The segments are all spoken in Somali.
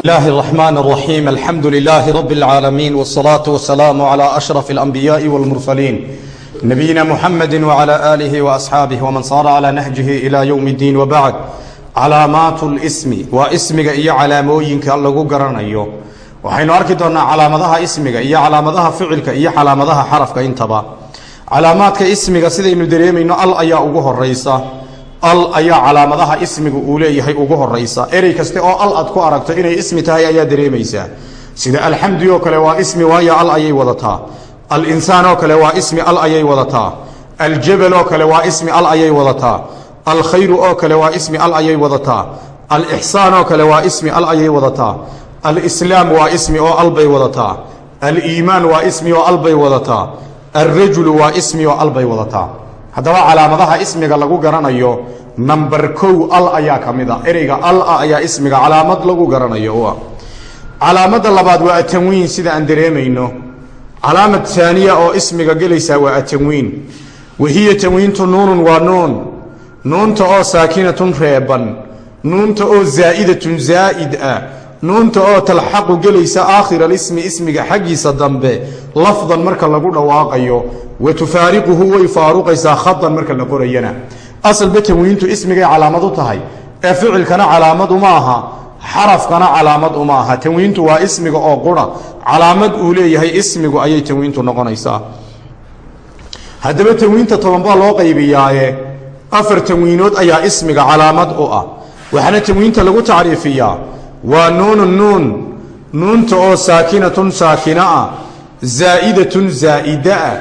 الله الرحمن الرحيم الحمد لله رب العالمين والصلاة والسلام على أشرف الأنبياء والمرسلين نبينا محمد وعلى آله وأصحابه ومن صار على نهجه إلى يوم الدين وبعد calaamaatu lismi waa ismiga iyo calaamooyinka lagu garanayo waxaynu arki doonaa calaamadaha ismiga iyo calaamadaha ficilka iyo calaamadaha xarafka intaba calaamaadka ismiga sidaynu dareemayno al ayaa ugu horaysa al ayaa calaamadaha ismiga uu leeyahay ugu horaysa erey kaste oo al aad ku aragto inay ismi tahay ayaa dareemaysaa sida alxamdi oo kale waa ismi waayo al ayay wadataa. Alinsaan oo kale waa ismi al ayay wadataa. Aljabal oo kale waa ismi al ayay wadataa. Alkhayru oo kale waa ismi al ayay wadataa. Alixsaan oo kale waa ismi al ayay wadataa. Alislaam waa ismi oo albay wadataa. Aliimaan waa ismi oo albay wadataa. Alrajulu waa ismi oo albay wadataa haddaba calaamadaha ismiga lagu garanayo namber kow al ayaa ka mid a. Ereyga a ayaa ismiga calaamad lagu garanayo ah. Calaamada labaad waa atanwiin sida aan dareemayno. Calaamad taaniya oo ismiga gelaysaa waa atanwiin. Wahiya tanwiintu nuunun waa nuun. Nuunta oo saakinatun reeban. Nuunta oo zaa'idatun zaa'id ah. Nuunta oo talxaqu gelaysa aakhir alismi ismiga xaggiisa dambe lafdan marka lagu dhawaaqayo wa tufaariquhu way faaruqaysaa khadan marka la qorayana asalba tanwiintu ismigay calaamad u tahay ee ficilkana calaamad uma aha xarafkana calaamad uma aha tanwiintu waa ismiga oo qura calaamad uu leeyahay ismigu ayay tanwiintu noqonaysaa haddaba tanwiinta toban baa loo qaybiyaaye afar tanwiinood ayaa ismiga calaamad u ah waxaana tanwiinta lagu tacriifiyaa waa nuunu nuun nuunta oo saakinatun saakina ah zaa'idatun zaa'ida ah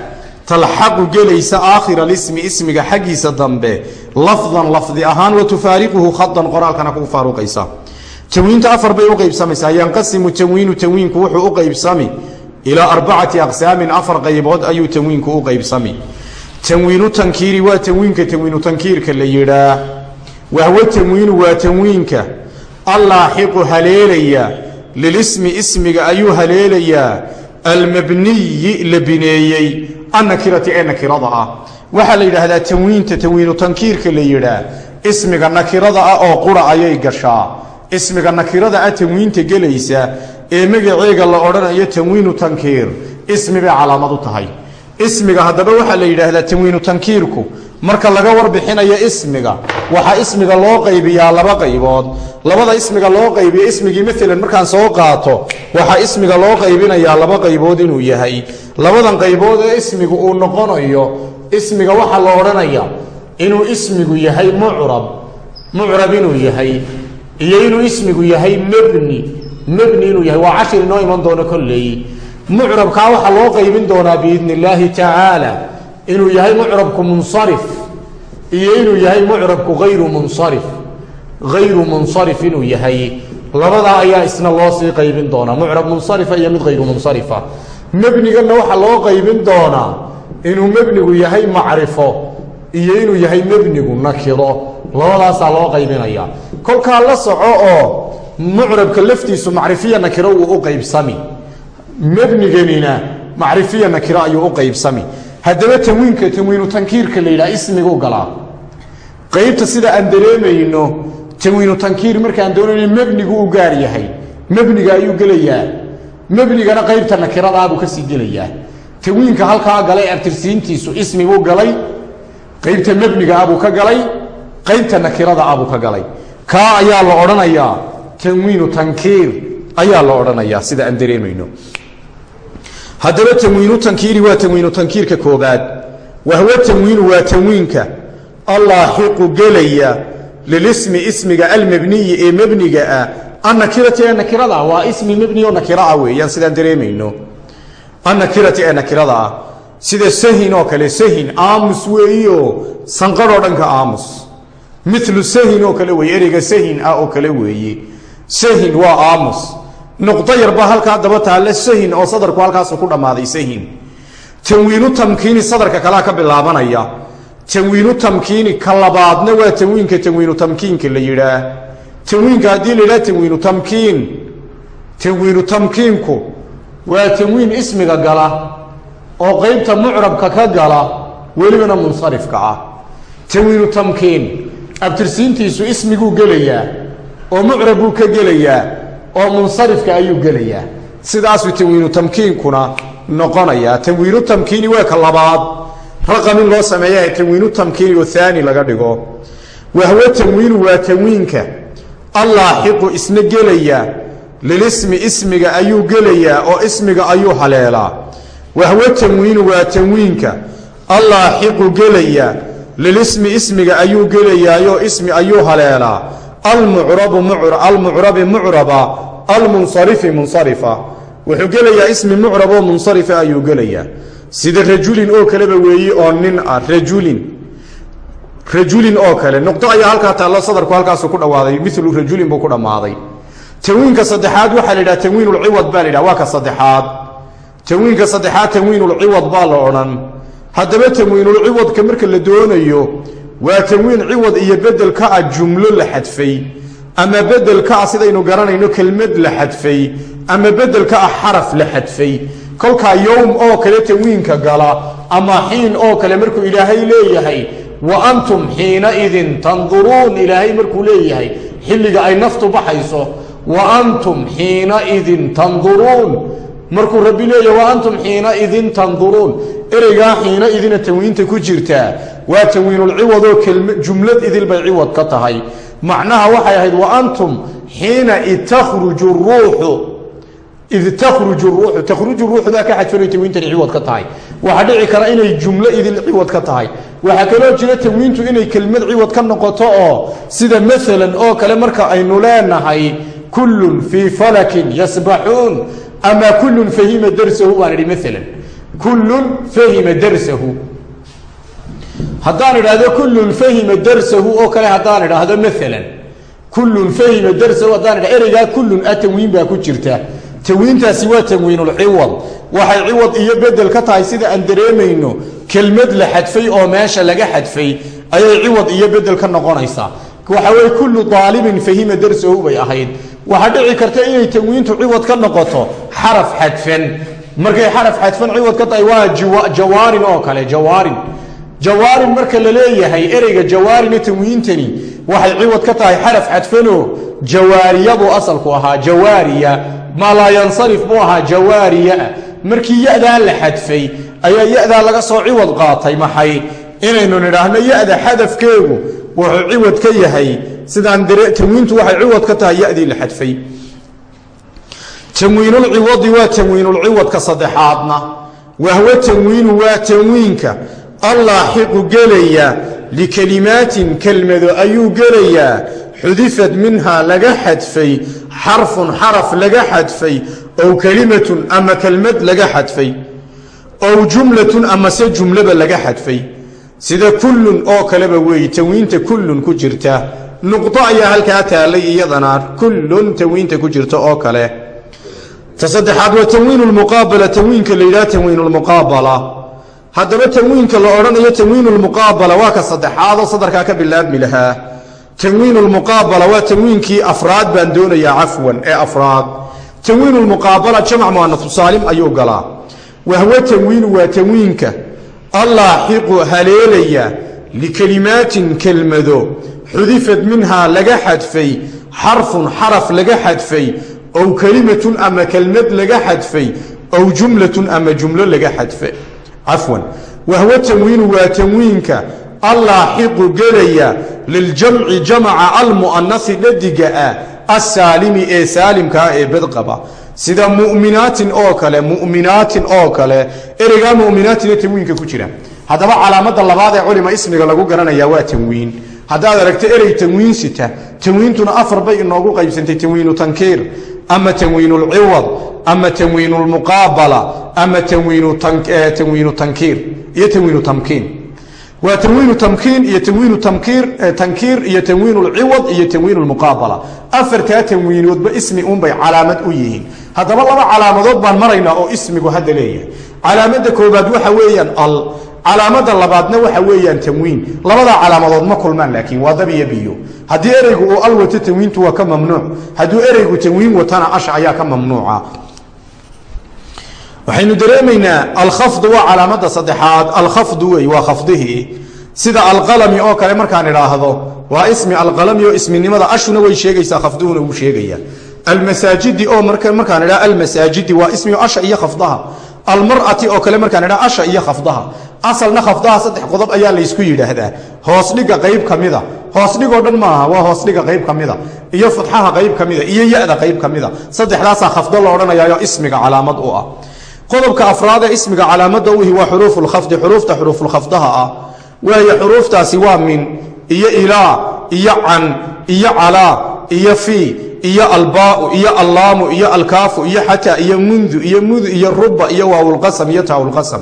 talxaqu gelaysa aakhir alismi ismiga xaggiisa dambe. Lafdan lafdi ahaan wa tufaariquhu khadan qoraalkana ku faaruqaysa. Tanwiinta afar bay u qaybsamaysaa yanqasimu tanwiinu tanwiinku wuxuu u qaybsami. Ilaa arbacati aqsaamin afar qaybood ayuu tanwiinku u qaybsami. Tanwiinu tankiiri waa tanwiinka tanwiinu tankiirka la yidhaa. Wahwa tanwiinu waa tanwiinka. Allaaxiqu haleelaya lilismi ismiga ayuu haleelayaa. Almabniyi la bineeyey annakirati ee nakirada ah. Waxaa la yidhaahdaa tanwiinta tanwiinu tankiirka la yidhaa ismiga nakirada ah oo qura ayay gashaa. Ismiga nakirada ah tanwiinta gelaysa ee magaceega la odhanayo tanwiinu tankiir. Ismi bay calaamad u tahay. Ismiga haddaba waxaa la yidhaahdaa tanwiinu tankiirku marka laga warbixinayo ismiga waxaa ismiga loo qaybiyaa laba qaybood. Labada ismiga loo qaybiyo ismigii maalan markaan soo qaato waxaa ismiga loo qaybinayaa laba qaybood inuu yahay. Labadan qaybood ee ismigu uu noqonayo ismiga waxaa la odhanaya inuu ismigu yahay mucrab. Mucrab inuu yahay iyo inuu ismigu yahay mebni mebni inuu yahay waa cashir inoo iman doono kolley mucrabkaa waxaa loo qaybin doonaa biidni illaahi tacaala inuu yahay mucrabku munsarif iyo yahay mucrabku hayru munsarif. Hayru munsarif inuu yahay. Labadaa ayaa isna loo sii qaybin doonaa. Mucrab munsarifa iyo mid hayru munsarifa. Mebniganna waxaa loo qaybin doonaa inuu mebnigu yahay macrifo iyo inuu yahay mebnigu nakiro labadaasaa loo qaybinaya kolkaa la soco oo mucrabka laftiisu macrifiya nakiro u qaybsami. Mebniganina macrifiya nakiro ayuu u qaybsami haddaba tanwiinka tanwiinu tankiirka la yidhaha ismigu galaa. Qaybta sida aan dareemayno tanwiinu tankiir markaan doonayno mebnigu u gaar yahay. Mebniga ayuu gelayaa. Mebnigana qaybta nakiradaabuu ka sii gelayaa. Tanwiinka halkaa galay abtirsiintiisu ismibuu galay qaybta mebniga abuu ka galay qaybta nakirada abuu ka galay. Kaa ayaa la odhanayaa. Tanwiinu tankiir ayaa la odhanayaa sida aan dareemayno haddaba tanwiinu tankiiri waa tanwiinu tankiirka koobaad. Wahwa tanwiinu waa tanwiinka allaaxiqu gelaya lilismi ismiga almebniyi ee mebniga ah. Annakirati ee nakirada ah waa ismi mebni oo nakira ah weeyaan sidaan dareemayno. Annakirati ee nakirada ah sida sahin oo kale sahin aamus weeyo sanqadhoo dhanka aamus. Milu sahin oo kale weeye ereyga sahin ah oo kale weeye. Sahin waa aamus nuqdo yarbaa halkaa daba taalle sahin oo sadarku halkaasu ku dhammaaday sahin. Tanwiinu tamkiini sadarka kalea ka bilaabanaya. Tanwiinu tamkiini ka labaadna waa tanwiinka tanwiinu tamkiinka la yidhaah tanwiinka haddii la yidhaha tanwiinu tamkiin. Tanwiinu tamkiinku waa tanwiin ismiga gala oo qaybta mucrabka ka gala welibana munsarifka ah. Tanwiinu tamkiin abtirsiintiisu ismiguu gelayaa oo mucrab ka gelayaa oo munsarifka ayuu gelayaa. Sidaasuu tanwiinu tamkiinkuna noqonayaa tanwiinu tamkiini waa ka labaad. Raqam in loo sameeya tanwiinu tamkiini oo aani laga dhigo. Wahwo tanwiinu waa tanwiinka. Allaaxiqu isna gelaya. Lilismi ismiga ayuu gelayaa oo ismiga ayuu haleelaa. Wahwo tanwiinu waa tanwiinka. Allaaxiqu gelaya. Lilismi ismiga ayuu gelayaayo ismi ayuu haleelaa almucrabi mucraba almunsarifi munsarifa. Wuxuu gelayaa ismi mucraboo munsarifa ayuu gelayaa. Sida rajulin oo kaleba weeyi oo nin ah rajulin. Rajulin oo kale. Nuqdo ayaa halkaa taallo sadarku halkaasu ku dhawaaday. Milu rajulin buu ku dhammaaday. Tanwiinka saddexaad waxaa la yidhaha tanwiinulciwad baa la yidhaha waa ka saddexaad. Tanwiinka saddexaad tanwiinulciwad baa la odhan. Haddaba tanwiinulciwadka marka la doonayo waa tanwiin ciwad iyo bedel ka ah jumlo la xadfay ama bedel ka ah sidaynu garanayno kelmad la xadfay ama bedel ka ah xaraf la xadfay. Kolkaa yowm oo kale tanwiinka gala ama xiin oo kale markuu ilaahay leeyahay wa antum xiinaidin tanduruun ilaahay markuu leeyahay xilliga ay naftu baxayso wa antum xiinaidin tanduruun markuu rabbi leeyahay wa antum xiinaidin tanduruun. Ereygaa xiina idina tanwiinta ku jirtaa waa tanwiinulciwadoo jumlad idil bay ciwad ka tahay. Macnaha waxay ahayd wa antum xiina takhruju ruuxu. Id takhruju ruuxu. Takhruju ruuxudaa ka xadfanay tanwiintani ciwad ka tahay. Waxaa dhici kara inay jumlo idil ciwad ka tahay. Waxaa kaloo jira tanwiintu inay kelmad ciwad ka noqoto oo sida maalan oo kale marka aynu leenahay kullun fii falakin yasbaxuun ama kullun fahima darsahu baan idhi maalan kullun fahima darsahu haddaan idhaahdo kullun fahima darsahu oo kale haddaan idhaahdo maalan kullun fahima darsahu haddaan idhahdo ereygaa kullun a tanwiin baa ku jirta tanwiintaasi waa tanwiinulciwad waxay ciwad iyo bedel ka tahay sida aan dareemayno kelmad la xadfay oo meesha laga xadfay ayay ciwad iyo bedel ka noqonaysaa waxa weye kullu daalibin fahima bay ahayd waxaa dhici karta inay tanwiintu ciwad ka noqoto xaraf xadfan. Markay xaraf xadfan ciwad ka tahay waa jawaarin oo kale jawaarin. Jawaarin marka la leeyahay ereyga jawaarina tanwiintani waxay ciwad ka tahay xaraf xadfanoo jawaariya buu asalku ahaa jawaariya maa laa yansarif buu ahaa jawaariya. Markii ya-daa la xadfay ayaa ya-daa laga soo ciwad qaatay maxay? Inaynu nidhaahno ya-da xadafkeegu wuxuu ciwad ka yahay. Sidaan tanwiintu waxay ciwad ka tahay ya-dii la xadfay. Tanwiinulciwadi waa tanwiinulciwadka saddexaadna. Wahwo tanwiinu waa tanwiinka. Allaaxiqu gelaya likelimaatin kelmado ayuu gelayaa. Xudifad minhaa laga xadfay xarfun xaraf laga xadfay ow kelimatun ama kelmad laga xadfay ow jumlatun amase jumlaba laga xadfay sida kullun oo kaleba weeye tanwiinta kullun ku jirta. Nuqdo ayaa halkaa taallay iyadana kullun tanwiinta ku jirta oo kale. Ta saddexaad waa tanwiin lmuqaabala tanwiinka la yidhaha tanwiin lmuqaabala haddaba tanwiinka la odhanayo tanwiin waa ka saddexaadoo sadarkaa ka bilaabmi lahaa. Tanwiin lmuqaabala waa tanwiinkii afraad baan doonayaa cafwan ee afraad. Tanwiin lmuqaabala jamac muanatu saalim ayuu galaa. Wahwo tanwiinu waa tanwiinka allaaxiqu haleelaya likelimaatin kelmado xudifad minhaa laga xadfay xarfun xaraf laga xadfay ow kelimatun ama kelmad laga xadfay ow jumlatun ama jumlo laga xadfay. Cafwan wahwo tanwiinu waa tanwiinka allaaxiqu gelaya liljamci jamaca almu'anasi dhadiga ah assaalimi ee saalimkaa ee bedqaba sida mu'minaatin oo kale mu'minaatin oo kale ereygaa mu'minaatin ee tanwiinka ku jira. Haddaba calaamada labaad ee culima ismiga lagu garanaya waa tanwiin. Haddaad aragto erey tanwiin sita tanwiintuna afar bay inoogu qaybsantay tanwiinu tankiir ama tanwiinulciwad ama tanwiinulmuqaabala ama tanwiinu tankiir iyo tanwiinu tamkiin. Waa tanwiinu tamkiin iyo tanwiinu tankiir iyo tanwiinulciwad iyo tanwiinulmuqaabala afartaa tanwiinoodba ismi unbay calaamad u yihiin haddaba laba calaamadood baan maraynaa oo ismigu hadda leeyahay. Calaamada koobaad waxa weeyaan al calaamada labaadna waxa weeyaan tanwiin. Labadaa calaamadood ma kulmaan laakiin waa dab iyo biyo. Haddii ereygu uu al wato tanwiintu waa ka mamnuuc. Hadduu ereygu tanwiin watana ash ayaa ka mamnuuca. Waxaynu dareemaynaa alkhafdu waa calaamada saddexaad. Alkhafdu wey waa khafdihii sida alqalami oo kale markaan idhaahdo waa ismi alqalami oo isminimada ashuna way sheegaysaa khafduhuna wuu sheegaya almasaajidi oo markaan idhaha almasaajidi waa ismiga asha iyo khafdaha. Almar'ati oo kale markaan idhaha asha iyo khafdaha. Asalna khafdaha saddex qodob ayaa laysku yidhaahdaa. Hoosdhiga qayb ka mida. Hoosdhigoo dhan maaha waa hoosdhiga qayb ka mida. Iyo fatxaha qayb ka mida iyo ya-da qayb ka mida. Saddexdaasaa khafdo la odhanayaayo ismiga calaamad u ah. Qodobka afraad ee ismiga calaamada u ihi waa xuruufulkhafdi xuruufta xuruufulkhafdaha ah. Waayo xuruuftaasi waa min iyo ilaa iyo can iyo calaa iyo fii iyo albaau iyo allaamu iyo alkaafu iyo xataa iyo mundu iyo mudu iyo ruba iyo waawulqasam iyo taawulqasam.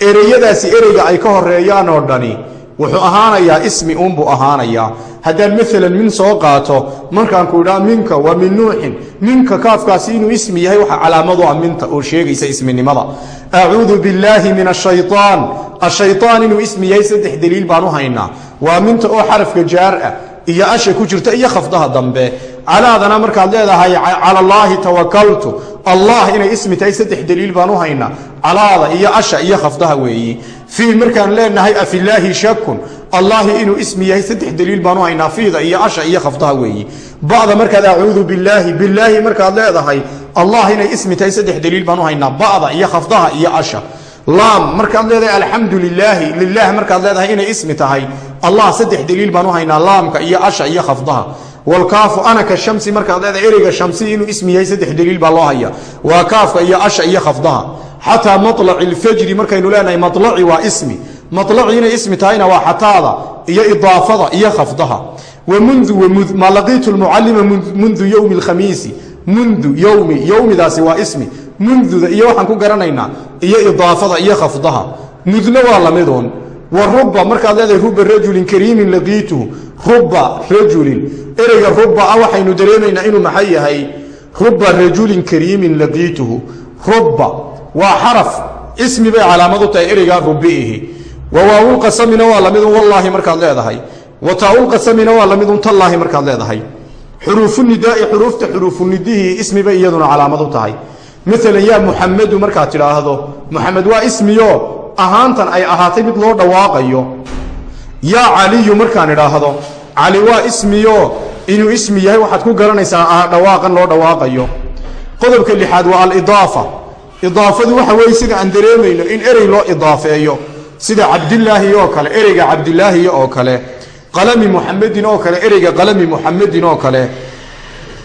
Ereyadaasi ereyga ay ka horeeyaan oo dhani wuxuu ahaanayaa ismi uunbuu ahaanayaa. Haddaan maalan min soo qaato markaanku idhaa minka waa min nuuxin minka kaafkaasi inuu ismi yahay waxa calaamadu ah minta oo sheegaysa isminimada. Acuudu billaahi min ashayaan ashayaan inuu ismi yahay saddex daliil baan u haynaa waa minta oo xarafka jaar ah iyo asha ku jirta iyo khafdaha dambe. Calaadana markaad leedahay cala allaahi tawakaltu allah inay ismi tahay saddex daliil baan u haynaa calaada iyo asha iyo khafdaha weeyi. Fii markaan leenahay afilaahi shakun allahi inuu ismi yahay saddex daliil baan u haynaa fiida iyo asha iyo khafdaha weeyi. Ba'da markaad acuudu bilaahi bilaahi markaad leedahay allah inay ismi tahay saddex daliil baan u haynaa ba'da iyo khafdaha iyo asha laam markaad leedahay alxamdu lilaahi lilah markaad leedahay inay ismi tahay. Allah saddex daliil baan u haynaa laamka iyo asha iyo khafdaha. Wlkaafu ana ka shamsi markaad leedahay ereyga shamsi inuu ismi yahay saddex daliil baa loo haya waa kaafka iyo asha iyo khafdaha. Xataa malaci lfajri markaynu leenahay malaci waa ismi. Malaci inay ismi tahayna waa xataada iyo idaafada iyo khafdaha. Wamundu wmud ma laqiitu lmucalima mundu yowmi lkhamiisi. Mundu yowmi yowmidaasi waa ismi munduda iyo waxaan ku garanaynaa iyo idaafada iyo khafdaha. Mudna waa lamiduun wa ruba markaad leedahay ruba rajulin kariimin laqiituhu. Ruba rajulin. Ereyga ruba ah waxaynu dareemaynaa inuu maxay yahay? Ruba rajulin kariimin laqiituhu. Ruba waa xaraf. Ismi bay calaamad u tahay ereygaa rubiihi wa waawulqasamina waa lamidun wallaahi markaad leedahay. Wa taaulqasamina waa lamidun tallaahi markaad leedahay. Xuruufunidaai xuruufta xuruufunidihii ismi bay iyaduna calaamad u tahay maalan yaa muxamadu markaad tidhaahdo muxamed waa ismiyo. Ahaantan ay ahaatay mid loo dhawaaqayo. Yaa caliyu markaan idhaahdo cali waa ismiyo. Inuu ismi yahay waxaad ku garanaysaa dhawaaqan loo dhawaaqayo. Qodobka lixaad waa alidaafa. Idaafadu waxa weeye sida aan dareemayno in erey loo idaafeeyo sida cabdilaahi oo kale ereyga cabdilaahi oo kale qalami muxamedin oo kale ereyga qalami muxamedin oo kale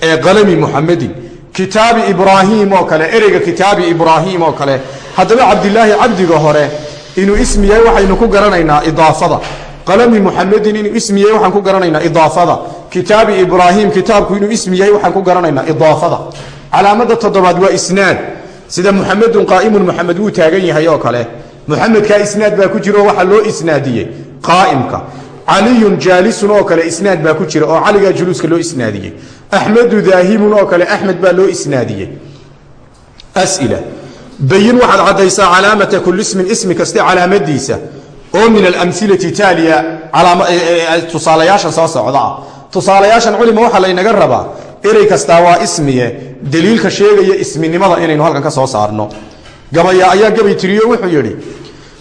ee qalami muxamedin kitaabi ibraahim oo kale ereyga kitaabi ibraahim oo kale. Haddaba cabdilaahi cabdiga hore inuu ismi yahay waxaynu ku garanaynaa idaafada. Qalami muxamedin inuu ismi yahay waxaan ku garanaynaa idaafada. Kitaabi ibraahim kitaabku inuu ismi yahay waxaan ku garanaynaa idaafada. Calaamada toddobaad waa isnaad. Sida muxamedun qaa'imun muxamed wuu taagan yahay oo kale. Muxamedkaa isnaad baa ku jira oo waxaa loo isnaadiyey. Qaa'imka. Caliyun jaalisun oo kale isnaad baa ku jira oo caligaa juluuska loo isnaadiyey axmedu daahibun oo kale axmed baa loo isnaadiyey. As'ila. Bayin waxaad caddaysaa calaamata kulli ismin ismi kaste calaamadiisa. Oo min alamilati taaliya tusaalayaashan soo socda ah. Tusaalayaashan culima waxaa laynaga rabaa erey kastaa waa ismiye daliilka sheegaya isminimada inaynu halkan ka soo saarno. Gabaya ayaa gabay tiriyo wuxuu yidhi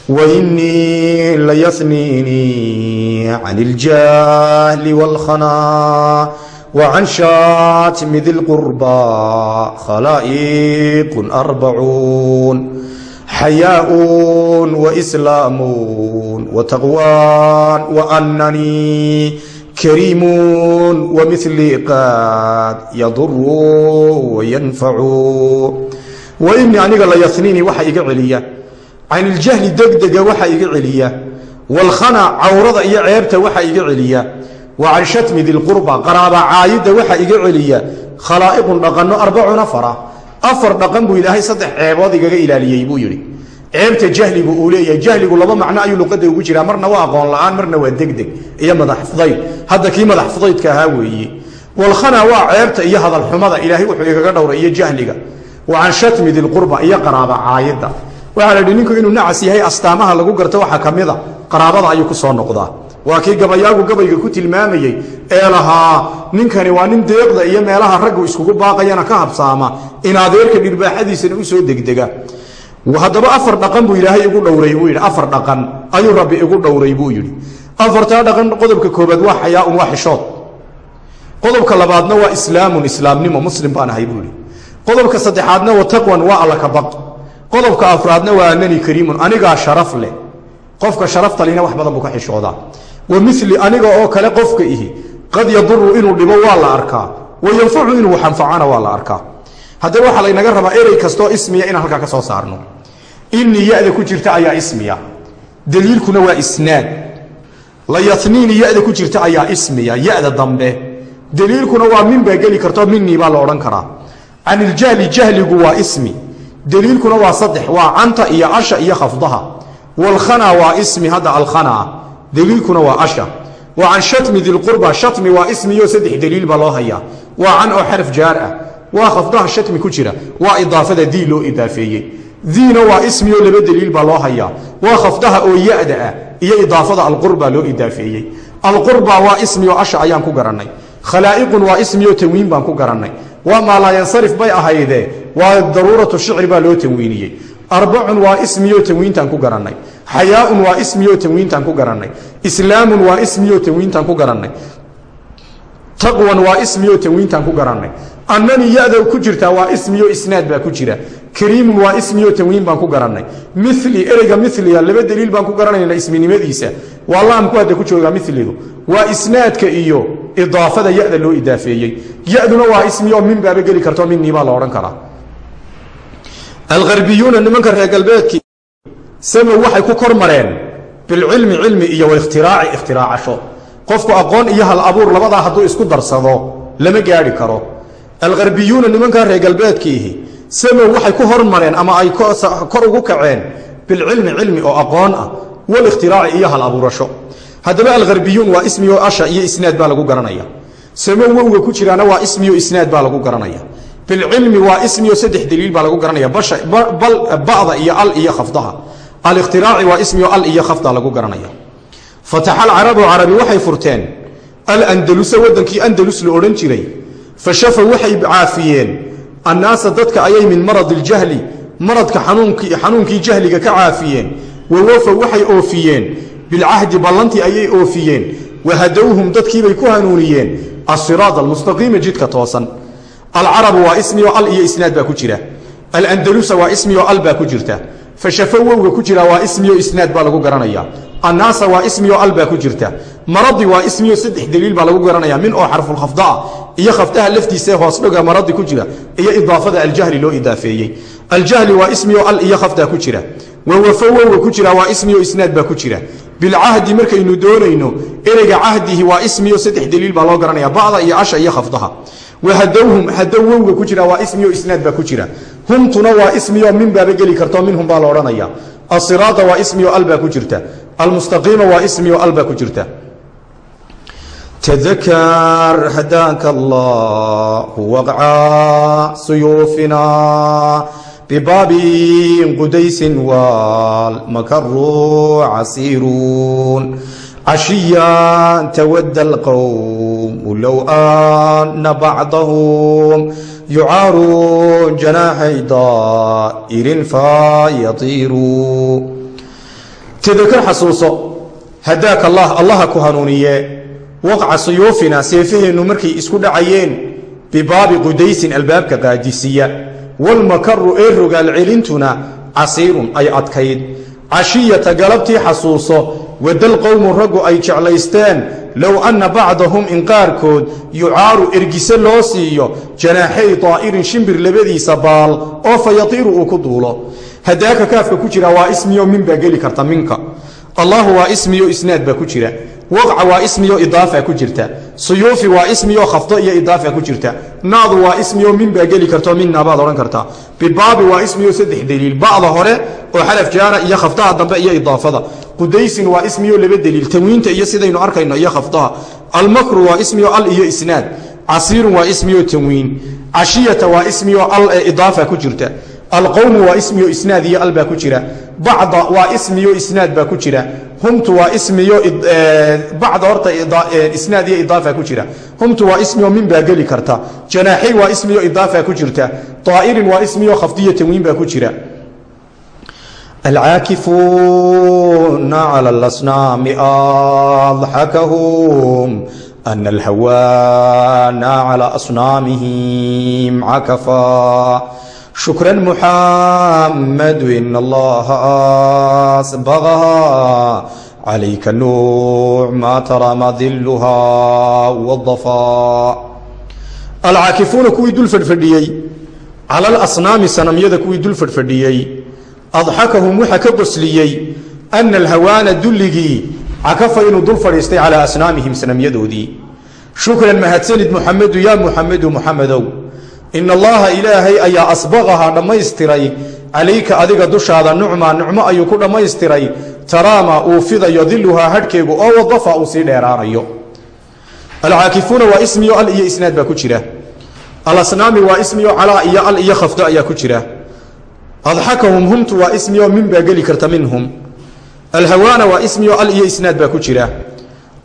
wainii layaniinii can iljahli wاlkhanaa وعن شاتم ذي القربى خلائق أربعون حياء وإسلام وتقوى وأنني كريم ومثلي قد يضر وينفع وإني أنيق لا يثنيني وحا إقعليا عن الجهل دقدق وحا إقعليا والخنا عورض إيا عيبت وحا إقعليا wa can shatmi dilqurba qaraabacaayidda waxaa iga celiya khalaa'iqun dhaqanno arbacuna fara afar dhaqan buu ilaahay saddex ceebood igaga ilaaliyey buu yidhi. Ceebta jahligu uu leeyahay jahligu laba macno ayuu luqada ugu jiraa marna waa aqoon la'aan marna waa degdeg iyo madax fudayd. Hadda kii madax fudaydka ahaa weeye. Walkhana waa ceebta iyo hadalxumada ilaahay wuxuu igaga dhowray iyo jahliga. Wa can shatmi dilqurba iyo qaraabacaayidda waxaa la yidhi ninku inuu nacas yahay astaamaha lagu waa kii gabayaagu gabayga ku tilmaamayey ee lahaa ninkani waa nin deeqda iyo meelaha raggu iskugu baaqayana ka habsaama in adeerka dhirbaaxadiisana u soo degdega. Haddaba afar dhaqan buu ilaahay igu dhowray buu yidhi afar dhaqan ayuu rabbi igu dhowray buu yidhi. Afartaa dhaqan qodobka koobaad waa xayaaun waa xishood. Qodobka labaadna waa islaamun islaamnimo muslim baan ahay buuhi qodobka saddexaadna wa taqwan waa alla ka baq. Qodobka afraadna waa anani kariimun anigaa sharaf leh. Qofka sharafta lina wax badan buu ka xishoodaa wa mili aniga oo kale qofka ihi qad yaduru inuu dhibo waa la arkaa wa yanfacu inuu xanfacana waa la arkaa. Haddaba waxaa laynaga rabaa erey kastoo ismiya inaan halkaa ka soo saarno. Inii ya-da ku jirta ayaa ismiya. Daliilkuna waa isnaad. Layaniini ya-da ku jirta ayaa ismiya ya-da dambe. Daliilkuna waa min baa geli karto minii baa la odhan karaa. Can iljahli jahligu waa ismi daliilkuna waa asha. Wa can shatmi dilqurba shatmi waa ismiyo saddex daliil baa loo hayaa. Waa can oo xaraf jaar ah waa khafdaha shatmi ku jira waa idaafada dii loo idaafeeyey. Diina waa ismiyo laba daliil baa loo hayaa. Waa khafdaha oo ya-da ah iyo idaafada alqurba loo idaafeeyey. Alqurba waa ismiyo asha ayaan ku garannay. Khalaa'iqun waa ismiyo tanwiin baan ku garannay. Waa maa laa yansarif bay ahaydee? Waa daruuratu shicri baa loo tanwiiniyey. Arbacun waa ismiyo tanwiintaan ku garannay xayaaun waa ismiyo tanwiintaan ku garannay. Islaamun waa ismiyo tanwiintaan ku garannay. Taqwan waa ismiyo tanwiintaan ku garannay. Annani ya-da ku jirtaa waa ismiyo isnaad baa ku jira. Kariimun waa ismiyo tanwiin baan ku garannay. Mili ereyga miliga laba daliil baan ku garanayna isminimadiisa. Waa laamku hadda ku joogaa milidu waa isnaadka iyo idaafada ya-da loo idaafeeyey. Ya-duna waa ismiyo min baaba geli karto minii baa la odhan karaa. Alarbiyuuna nimanka reer galbeedkii samow waxay ku kor mareen bilcilmi cilmi iyo walikhtiraaci ikhtiraacasho qofku aqoon iyo hal abuur labadaa hadduu isku darsado lama gaadhi karo. Algharbiyuuna nimanka reer galbeedkiihi samow waxay ku hormareen ama ay kor ugu kaceen bilcilmi cilmi oo aqoon ah walikhtiraaci iyo hal abuurasho. Haddaba algharbiyuun waa ismiyo asha iyo isnaad baa lagu garanaya. Samow wowga ku jiraana waa ismiyo isnaad baa lagu garanaya. Bilcilmi waa ismiyo saddex daliil baa lagu garanaya bada iyo al iyo khafdaha alikhtiraaci waa ismiyo al iyo khafda lagu garanaya fataxa alcarabu carabi waxay furteen alandalusa waddankii andalus la odhan jiray fa shafa waxay caafiyeen annaasa dadka ayay min marad iljahli maradka xanuunkii jahliga ka caafiyeen wawafa waxay oofiyeen bilcahdi ballantii ayay oofiyeen wahadowhum dadkiibay ku hanuuniyeen asiraad almustaqiima jidka toosan. Alcarabu waa ismiyo al iyo isnaad baa ku jira. Alandalusa waa ismiyo al baa ku jirta fashafo wowga ku jira waa ismiyo isnaad baa lagu garanaya annaasa waa ismiyo al baa ku jirta maradi waa ismiyo saddex daliil baa lagu garanaya min oo xarfulkhafdaa iyo khafdaha laftiisae hoosdhoga maradi ku jira iyo idaafada aljahli loo idaafeeyey aljahli waa ismiyo al iyo khafdaa ku jira wawafo ku jira waa ismiyo isnaad baa ku jira bilcahdi markaynu doonayno ereyga cahdihi waa ismiyo saddex daliil baa loo garanaya bacda iyo asha iyo khafdaha wahadowhum hadow ku jira waa ismiyo isnaad baa ku jira humtuna waa ismiyo min baaba geli karto minhum baa la odhanaya. Asiraada waa ismiyo al baa ku jirta. Almustaqiima waa ismiyo al baa ku jirta. Tadakar hadaanka allah waqca suyuufina bibaabi qudaysin walmakaru casiiruun cashiya tawada alqowm low ana yucaaru janaaxay daa'irin fayatiiru tadakar xasuuso hadaaka allah allaha ku hanuuniye waqca suyuufina seefaheennu markay isku dhacayeen bibaabi qudaysin albaabka qaadisiya walmakaru ee rogaal celintuna casiirun ay adkayd cashiyata galabtii xasuuso wadal qowmu raggu ay jeclaysteen low anna bacdahum in qaarkood yucaaru ergise loo siiyo janaaxay daa'irin shimbir labadiisa baal oo fa yatiiru uu ku duulo. Hadaaka kaafka ku jira waa ismiyo min baa geli karta minka. Allahu waa ismiyo isnaad baa ku jira. Waqca waa ismiyo idaafa ku jirta. Suyuufi waa ismiyo khafdo iyo idaafa ku jirta. Naadu waa ismiyo min baa geli karto minna baad odhan kartaa bibaabi waa ismiyo saddex daliil. Bacda hore oo xalaf jaara iyo khafdaha dambe iyo idaafada qudaysin waa ismiyo laba daliil tanwiinta iyo sidaynu arkayno iyo khafdaha almakru waa ismiyo al iyo isnaad casiirun waa ismiyo tanwiin cashiyata waa ismiyo al ee idaafa ku jirta alqowmu waa ismiyo isnaad iyo al baa ku jira bacda waa ismiyo isnaad baa ku jira humtu waa ismiyo bacda horta isnaad iyo idaafa ku jira humtu waa ismiyo min baa geli karta janaaxay waa ismiyo idaafa ku jirta daa'irin waa ismiyo khafdiyo tanwiin baa ku jira alcaakifuuna cala alasnaami adxakahum أن الهوانا على أصنامهم عكفا شكرا محمد إن الله أسبغها عليك النوع ما ترى ما ظلها والضفاء alcaakifuuna kuwii dul fadhfadhiyey cala alasnaami sanamyada kuwii dul fadhfadhiyey adxakahum waxaa ka qosliyey ana alhawaana dulligii cakafa inuu dul fadhiistay calaa asnaamihim sanamyadoodii shukran mahadsanid muxamedu yaa muxamedu muxamedow ina allaha ilaahay ayaa asbaqahaa dhammaystiray calayka adiga dushaada nucmaa nucmo ayuu ku dhammaystiray taraama uu fidayo diluhaa hadhkeegu oo wadafa uu sii dheeraanayo alcaakifuuna waa ismiyo al iyo isnaad baa ku jira alasnaami waa ismiyo calaa iyo al iyo khafdo ayaa ku jira adxakahum humtu waa ismiyo min baa geli karta minhum. Alhawaana waa ismiyo al iyo isnaad baa ku jira.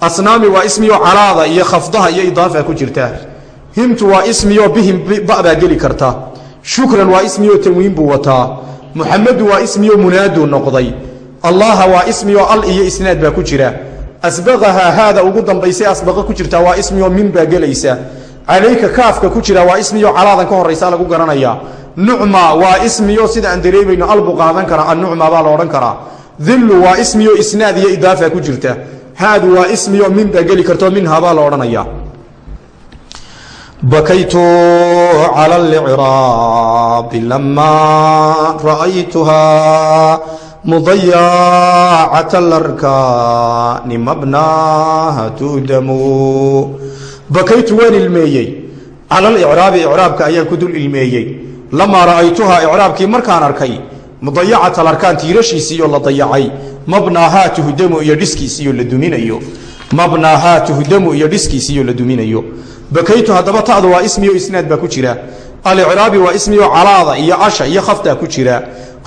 Asnaami waa ismiyo calaada iyo khafdaha iyo idaafa ku jirta. Himtu waa ismiyo bihim ba baa geli karta. Shukran waa ismiyo tanwiin buu wataa. Muxamedu waa ismiyo munaadu noqday. Allaha waa ismiyo al iyo isnaad baa ku jira. Asbaqahaa haada ugu dambaysay asbaqa ku jirtaa waa ismiyo min baa gelaysa calayka kaafka ku jira waa ismiyo calaadan ka horaysa lagu garanaya. Nucma waa ismiyo sida aan dareemayno albu qaadan kara annucma baa la odhan karaa dillu waa ismiyo isnaad iyo idaafa ku jirta. Haadu waa ismiyo min baa geli karto minha baa la odhanaya. Bakaytu cala alciraabi lama ra'aytuha mudayacat alarkaani mabnaha tudamu bakaytu waan ilmeeyey. Cala alicraabi icraabka ayaan ku dul ilmeeyey. Lamaa ra'aytuhaa icraabkii markaan arkay mudayacat alarkaan tiirashiisiiyo la dayacay. Mabnaahaa tuhdamu iyo dhiskiisiiyo la duminayo. Mabnaahaa tuhdamu iyo dhiskiisiiyo la duminayo. Bakaytu haddaba ta'du waa ismiyo isnaad baa ku jira. Alicraabi waa ismiyo calaada iyo asha iyo khaftaa ku jira.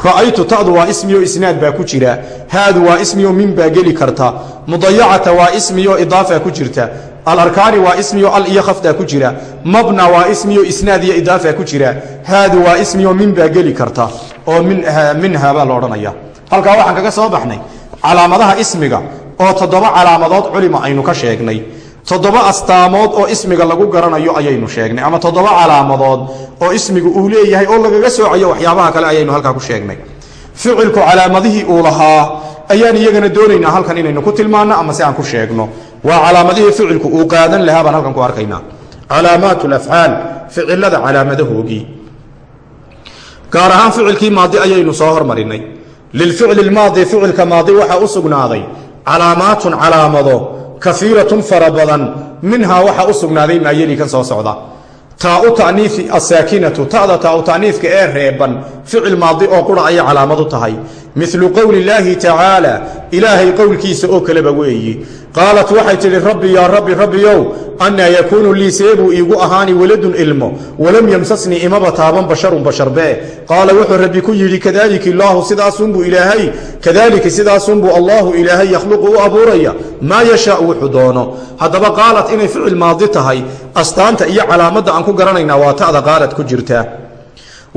Ra'aytu ta'du waa ismiyo isnaad baa ku jira. Haadu waa ismiyo min baa geli karta. Mudayacata waa ismiyo idaafa ku jirta alarkaani waa ismiyo al iyo khafdaa ku jira. Mabna waa ismiyo isnaad iyo idaafa ku jira. Haadu waa ismiyo min baa geli karta oo minha baa la odhanaya halkaa waxaan kaga soo baxnay calaamadaha ismiga oo toddoba calaamadood culima aynu ka sheegnay. Toddoba astaamood oo ismiga lagu garanayo ayaynu sheegnay ama toddoba calaamadood oo ismigu uu leeyahay oo lagaga soocayo waxyaabaha kale ayaynu halkaa ku sheegnay. Ficilku calaamadihii uu lahaa ayaan iyagana doonaynaa halkan inaynu ku tilmaanno ama si aan ku sheegno waa calaamadihii ficilku uu qaadan lahaa baan halkan ku arkaynaa. Calaamaat lafcaal ficilada calaamadahoogii gaar ahaan ficilkii maadi ayaynu soo hormarinay lilficli maadi ficilka maadi waxaa u sugnaaday calaamaatun calaamado kaiiratun fara badan minhaa waxaa u sugnaaday maayeli kan soo socda. Taau taniii asaakinatu tada taau taniifka ee reeban ficil maadi oo qura ayay calaamad u tahay milu qowli illaahi tacaala ilaahay qowlkiisa oo kaleba weeyi. Qaalat waxay tidhi rabbi yaa rabbi rabbiyow annaa yakuunu lii seebuu iigu ahaani waladun ilmo walam yamsasnii imaba taaban basharun basharbe qaala wuxuu rabbi ku yidhi kadaalika illaahu sidaasunbuu ilaahay kadaalika sidaasunbuu allaahu ilaahay yakhluqu u abuuraya maa yashaau wuxuu doono. Haddaba qaalat inay ficil maadi tahay astaanta iyo calaamadda aan ku garanaynaa waa ta'da qaalad ku jirta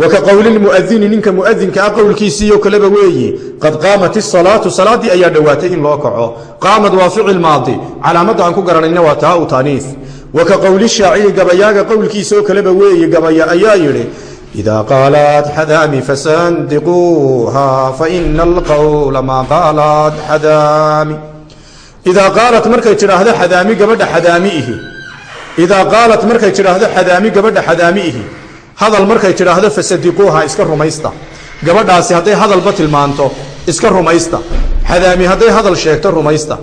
wka qowli muadini ninka muadinka ah qowlkiisiiyo kaleba weeyi qad qaamat isalaatu salaaddii ayaa dhowaatay in loo kaco. Qaamad waa ficil maadi. Calaamadda aan ku garanayna waa taau taaniif. Waka qowli shaaciri gabayaaga qowlkiisaoo kaleba weeyi gabaya ayaa yidhi idaa qaalat xadaami fasandiquuha faina alqowla maa qaalat xadaami. Idaa qaalat markay tidhaahdo xadaami gabadha xadaami ihi. Idaa qaalat markay tidhaahdo xadaami gabadha xadaami ihi hadal markay tidhaahdo fasadiquuha iska rumaysta. Gabadhaasi hadday hadalba tilmaanto iska rumaysta. Xadaami hadday hadal sheegto rumaysta.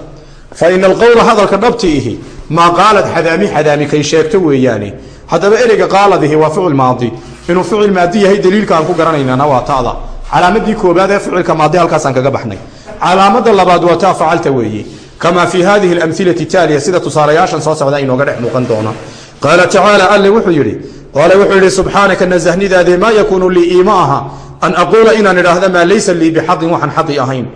Fa ina alqowla hadalka dhabti ihi maa qaalad xadaami xadaami kay sheegto weeyaane. Haddaba ereyga qaaladihi waa ficil maadi. Inuu ficil maadi yahay daliilka aan ku garanaynana waa ta'da. Calaamadii koobaad ee ficilka maadi halkaasaan kaga baxnay. Calaamada labaad waa taa facalta weeye. Kamaa fii hadihi alamhilati taaliya sida tusaalayaashan soo socda inooga dhex muuqan doona. Qaala tacaala alle wuxuu yidhi qaale wuxuu yidhi subxaanaka nasahnidaadee maa yakuunu lii iima aha an aquula inaan idhaahda maa laysa lii bixaqin waxaan xaqi ahayn.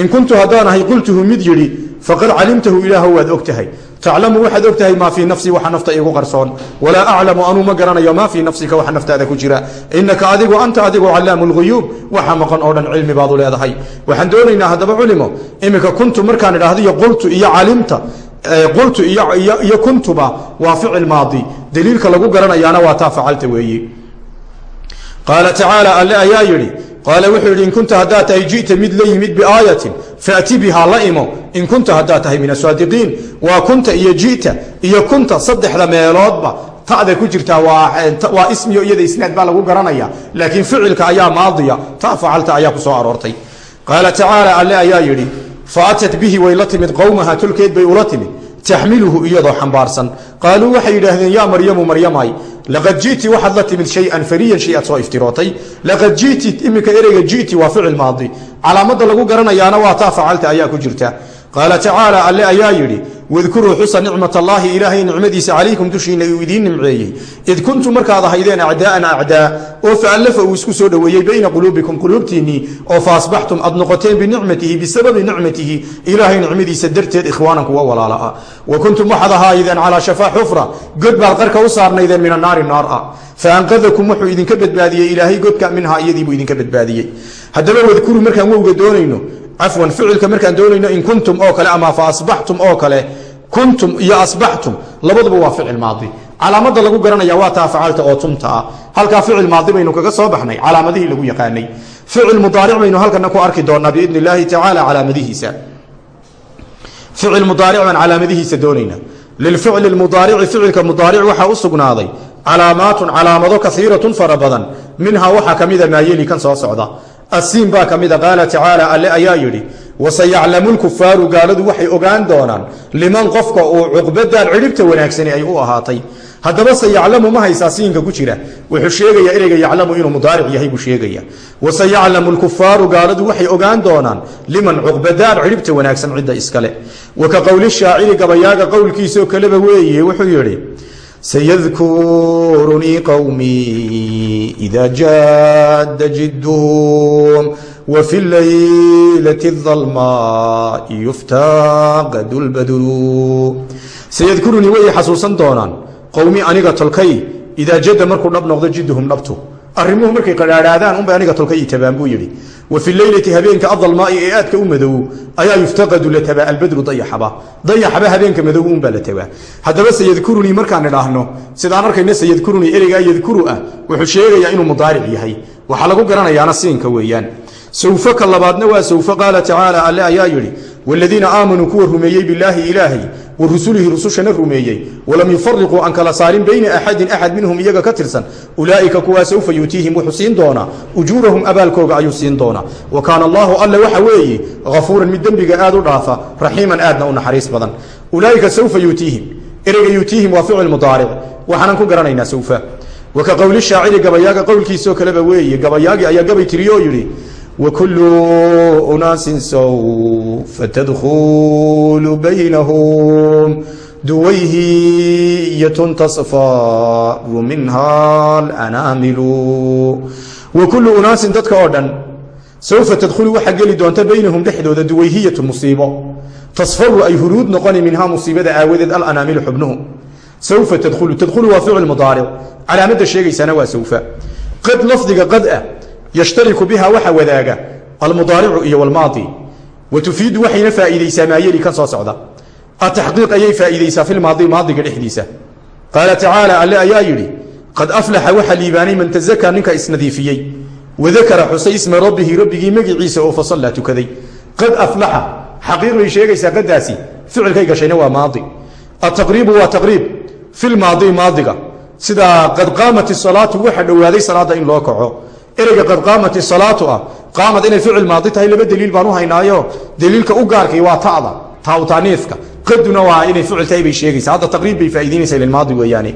In kuntu haddaan ahay qultuhu mid yidhi faqad calimtahu ilaaho waad og tahay taclamu waxaad og tahay maa fii nafsii waxa nafta iigu qarsoon. Walaa aclamu anuu ma garanayo maa fii nafsika waxa naftaada ku jira. Inaka adigu anta adigu callaamu lguyuub waxa maqan oo dhan cilmi baadu leedahay. Waxaan doonaynaa haddaba culimo iminka kuntu markaan idhaahdo iyo qultu iyo calimta qultu iyo kuntuba waa ficil maadi. Daliilka lagu garanayaana waa taa facalta weeye qaala tacaala alle ayaa yidhi wuxuu in kunta haddaad tahay ji'ta mid la yimid biaayatin faati bihaa la imo. In kunta haddaad tahay min asaadiqiin waa kunta iyo iyo kunta saddexda meeloodba ta'da ku jirtaa waa ismiyo iyada isnaad baa lagu garanaya. Laakiin ficilka ayaa maadiya ta facalta ayaa ku soo aroortay. Qaala tacaala alle ayaa faatat bihi way la timid qowmaha tolkeed bay ula timid taxmiluhu iyadoo xambaarsan qaaluu waxay yidhaahdeen yaa maryamu maryamay laqad ji'ti waxaad la timid shayan fariyan shay aad soo iftirootay laqad ji'ti iminka ereyga ji'ti waa ficil maadi calaamadda lagu garanayaana waa taa facalta ayaa ku jirta qaala tacaala alle ayaa yidhi wadkuruu xusa nicmat allaahi ilaahay nicmadiisa calaykum dushiina uu idiin nimceeyey. Id kuntum markaad ahaydeen acdaa'an acdaa oo faallafa uu isku soo dhoweeyey bayna quluubikum quluubtiinnii oo faasbaxtum aad noqoteen binicmatihi bisababi nicmatihi ilaahay nicmadiisa darteed ikhwaanan kuwa walaala ah wa kuntum waxaad ahaydeen calaa shafaa xufra god baad qarka u saarnaydeen min annaari naar ah faanqadakum wuxuu idinka badbaadiyey ilaahay godka minhaa iyadiibuu idinka badbaadiyey. Markaan wowga doonayno cafwan ficilka markaan doonayno in kuntum oo kale ama fa asbaxtum oo kale kuntum iyo asbaxtum labaduba waa ficil maadi. Calaamadda lagu garanaya waa taa facalta oo tumta ah. Halkaa ficil maadi baynu kaga soo baxnay calaamadihii lagu yaqaanay. Ficil mudaaric baynu halkana ku arki doonaa biidni illaahi tacaala calaamadihiisa. Ficil mudaaric baan calaamadihiisa doonayna. Lilficli mudaarici ficilka mudaaric waxaa u sugnaaday calaamaatun calaamado kaiiratun fara badan. Minhaa waxaa ka mida maayeli kan soo socda asiin baa ka mida qaala tacaala alle ayaa yidhi wasayaclamu lkufaaru gaaladu waxay ogaan doonaan liman qofka uu cuqbadaan cidhibta wanaagsani ay u ahaatay. Haddaba sayaclamu ma haysaa siinka ku jira wuxuu sheegaya ereyga yaclamu inuu mudaaric yahay buu sheegaya. Wasayaclamu lkufaaru gaaladu waxay ogaan doonaan liman cuqbadaan cidhibta wanaagsan cidda iskale wa ka qowli shaaciri gabayaaga qowlkiisoo kaleba weeye wuxuu yidhi sayadkurunii qowmii ida jaada jidduhum wfi laylati dalmaai yuftaqadu lbadru sayadkurunii way xasuusan doonaan qowmi aniga tolkay idaa jadda markuu dhab noqdo jidduhum dhabtu arrimuhu markay qadhaadhaadaan unbay aniga tolkay i tabaan buu yidhi wa fi leylati habeenka adalmaai ee aadka u madow ayaa yuftaqadu la tabaa albadru dayaxaba. Dayaxaba habeenka madow unbaa la tabaa. Haddaba sayadkurunii markaan idhaahno sidaan arkayna sayadkurunii ereygaa yadkuru ah wuxuu sheegayaa inuu mudaaric yahay. Waxaa lagu garanayaana siinka weeyaan. Sawfa ka labaadna waa sawfa qaala tacaala alle ayaa yidhi wladiina aamanuu kuwa rumeeyey bilaahi ilaahay wa rusulihi rusushana rumeeyey. Walam yufariquu aan kala saarin bayna axadin axad minhum iyaga ka tirsan. Ulaa'ika kuwaa sawfa yuutiihim wuxuu siin doonaa ujuurahum abaalkooga ayuu siin doonaa wa kaana allaahu alle waxa weeye hafuuran mid dembiga aad u dhaafa raxiiman aadna u naxariis badan. Ulaaika sawfa yuutiihim. Ereyga yuutiihim waa ficil mudaaric. Waxaanan ku garanaynaa sawfa. Wa ka gabayaaga qowlkiisoo kaleba weeye gabayaagii ayaa gabay tiriyo oo yidhi وكل أناس سوف تدخل بينهم دويهية تصفى منها الأنامل وكل أناس dadka oo dhan سوfa تدخل waxa geli doonta baynahum dhexdooda duwayhiyaة musiibo tasfaru ay huruud noqoni minhaa musiibada aawadeed alanaamilu xubnuhu سوfa تدخل تدخل waa ficil mudaaric calaamadda sheegaysana waa سوfa qad lafdiga qad yshtariku biha waxa wadaaga almudaaricu iyo wlmaadi wa tufiidu waxayna faa'iideysaa maayeli kan soo socda. Ataxqiiq ayay faa'iideysaa filmaadi maadiga dhexdiisa. Qaala tacaala alle ayaa yidhi qad aflaxa waxa liibaanay man tazakaa ninka isnadiifiyey. Wadakara xusay isma rabbihi rabbigii magiciisa oo fasallaa tukaday. Qad aflaxa xaqiiq bay sheegaysaa qadaasi ficilkay gashayna waa maadi. Ataqriibu waa taqriib filmaadi maadiga. Sidaa qad qaamat isalaatu waxa dhowaaday salaada in loo kaco ereyga qad qaamat salaatu ah qaamad inay ficil maadi tahay laba daliil baan u haynaayo. Daliilka u gaarkay waa ta'da taawtaaniifka qaduna waa inay ficil tahay bay sheegaysa hadda taqriib bay faa'iideynaysaa lilmaadi weeyaane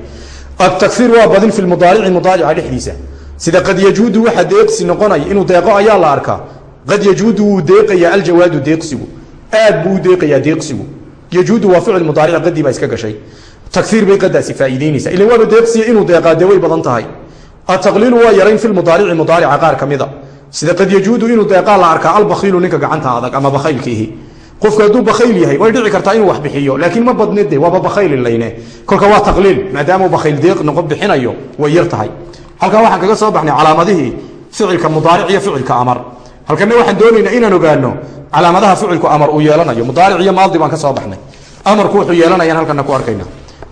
atagfiir waa badin fi lmudaarici mudaarica dhexdiisa. Sida qad yajuudu waxa deeqsi noqonaya inuu deeqo ayaa la arkaa. Qad yajuudu wuu deeqayaa aljawaadu deeqsigu. Aad buu u deeqsigu. Yajuudu waa ficil mudaaric qadii iska gashay. Tagfiir bay qadaasi faa'iideynaysaa ilan waaba deeqsiya inuu deeqaa dee badan tahay ataqliilu waa yarayn fi mudaarici mudaarica qaar ka mida sida qad yajuudu inuu deeqaa la arkaa albakhiilu ninka gacanta adag ama bakhaylkiihi qofku hadduu bakhayl yahay way dhici kartaa inuu wax bixiyo laakiin ma badnide waaba bakhaylilayne kolka waa taqliil maadaamau bakhayl deeq noqon bixinayo way yar tahay halkan waxaan kaga soo baxnay calaamadihii ficilka mudaaric iyo ficilka amar halkanna waxaan doonaynaa inaan ogaano calaamadaha ficilku amar uu yeelanayo mudaaric iyo maadi baan ka soo baxnay amarku wuxuu yeelanayaan halkana ku arkayna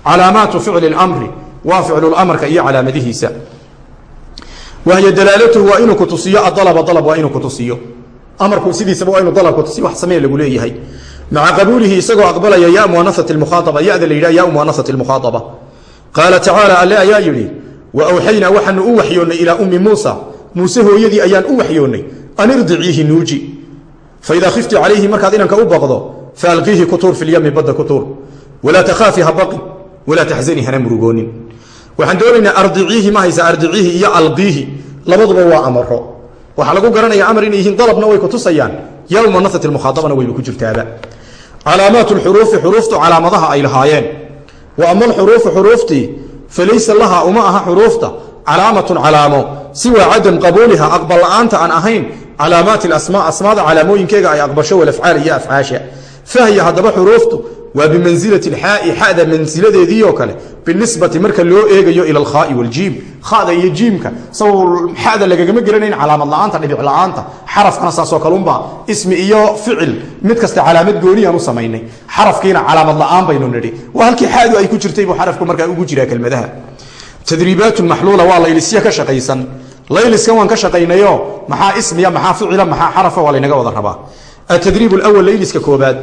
calaamaatu ficli اmri waa ficlulamrka iyo calaamadihiisa wahiy dalaalatuhu waa inuu kutusiyo adalba dalb waa inuu kutusiyo amarku sidiisaba waa inuu dalab kutusiyo wax samee lagu leeyahay. Maca qabuulihi isagoo aqbalaya ya muanaat mukhaaaba yada la yidhah ya muanaat mukhaaaba qaala tacaala alle ayaa yidhi wa awxaynaa waxaanu u waxyoonnay ilaa ummi muusa. Muuse hooyadii ayaan u waxyoonnay. An irdiciihi nuuji. Faidaa khifti calayhi markaad inanka u baqdo faalqiihi kutuur filyami badda ha baqin walaa waxaan doonaynaa ardiciihi ma haysa ardiciihi iyo alqiihi labaduba waa amaro waxaa lagu garanaya amar inay yihiin dalabna way kutusayaan yalmuanaat mukhaaabana wayba ku jirtaaba. Calaamaat xuruufi xuruuftu calaamadaha ay lahaayeen. Wa ama alxuruufu xuruuftii falaysa laha uma aha xuruufta. Calaamatun calaamo. Siwaa cadam qabuuliha aqbal la'aanta aan ahayn calaamaati asmaa asmaada calaamooyinkeega ay aqbasho walafcaal iyo afcaasha. Fahya haddaba xuruuftu waa bimansilati xaai xada mansiladeedii oo kale. Binisbati marka loo eegayo ila alkhaai waljiim khada iyo jiimka sabab xada lagagama geranayn calaamad la'aanta dhibic la'aanta. Xarafkana saasoo kalunbaa ismi iyo ficil. Mid kasta calaamad gooniyaan u samaynay. Xarafkiina calaamad la'aan baynu nidhi. Waa halkii xaadu ay ku jirtay buu xarafku markaa ugu jiraa kelmadaha. Tadriibaat maxluula waa laylisya ka shaqaysan. Layliskan waan ka shaqaynayo maxaa ismiya maxaa ficila maxaa xarafa waa laynaga wada rabaa. Atadriib lwal layliska koobaad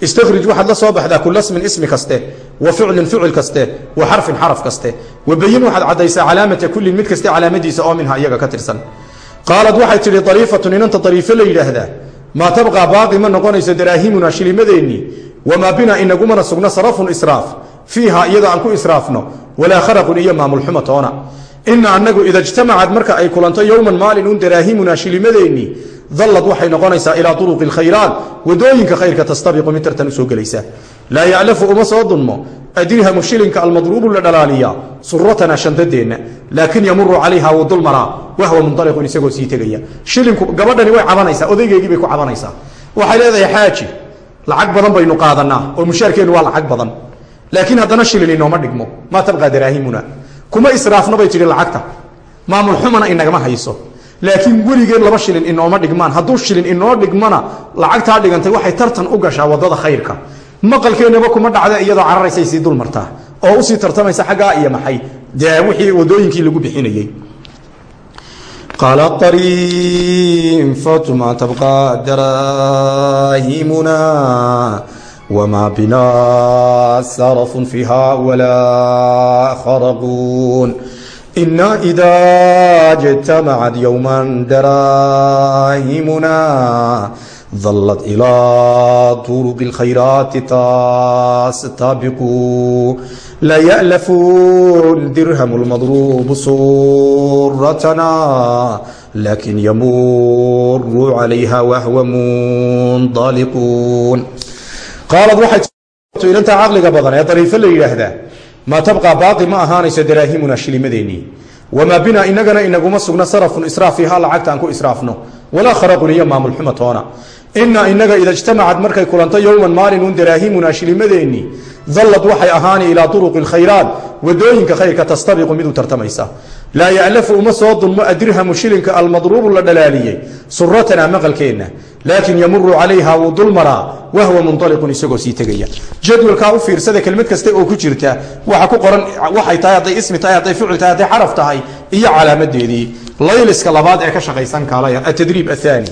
istakrij waxaad la soo baxdaa kula smin ismi kaste wa ficlin ficil kaste wa xarfin xaraf kaste wabayin waxaad caddaysaa calaamata kullin mid kaste calaamadiisa oo minha iyaga ka tirsan qaalad waxay tidhi dariifatun inanta dariifo la yidhaahdaa maa tabqaa baaqi ma noqonayso daraahimuna shilimadeennii wamaa bina inagumana sugno sarafun israaf fiiha iyada aan ku israafno walaa kharaqun iyo maamulxuma toona ina anagu ida ijtamacad marka ay kulanto yowman maalin un daraahimuna shilimadeennii dallad waxay noqonaysaa ilaa uruqi اlkhayraat waddooyinka khayrka tastabiqu mid tartan u soo gelaysa. Laa yaclafu uma soo dunmo adirhamu shilinka almadruubu la dhalaaliya suratana shandadeenna laakin yamuru calayha wuu dulmaraa wahwa munaliqun isagoo sii tegaya. Shilinku gabadhani way cabanaysaa odaygeygii bay ku cabanaysaa. Waxay leedahay xaaji lacag badan baynu qaadanaa oo mushaarkeennu waa lacag badan. Laakiin haddana shilin inooma dhigmo maa tabqaa daraahimuna laakiin weligeen laba shilin inooma dhigmaan. Hadduu shilin inoo dhigmana lacagtaa dhigantay waxay tartan u gashaa waddada khayrka. Maqalkeennaba kuma dhacda iyadoo cararaysay sii dul martaa. Oo u sii tartamaysa xaggaa iyo maxay. Dee wixii wadooyinkii lagu bixinayey qaala ariinfatu ma tabqaa daraahimuna wma bina sarafun fiiha walaa kharaquun ina idaa jtamacad yowman daraahimuna dallat ilaa turuqi اlkhayraati tastaabiquu laya'lafuun dirhamu lmadruubu suuratana laakiin yamuruu calayha wahwamuun daaliquun qaalad waxay inta caqliga badan ee dariifo la yidhaahdaa maa tabqaa baaqi ma ahaanayso daraahimuna shilimadeennii wamaa bina inagana inaguma sugna sarafun israaf fiiha lacagta aan ku israafno. Walaa kharaqun iyo maamulxuma toona. Ina inaga ida ijtamacad markay kulanto yowman maalinun daraahimuna shilimadeennii dallad waxay ahaani ilaa turuqi alkhayraat waddooyinka khayrka tastabiqu mid u tartamaysa. Laa yaclafu uma soo dunmo adirhamu shilinka almadruubu la dhalaaliyey. Suratana maqalkeenna laakin yamuru calayha wuu dulmaraa wahwa munaliqun isagoo sii tegaya. Jadwalkaa u fiirsada kelmad kasta oo ku qoran waxay tahay hadday ismi tahay hadday ficil tahay hadday xaraf tahay iyo calaamadeedii. Layliska labaad ee ka shaqaysan kaalaya atadriib athani.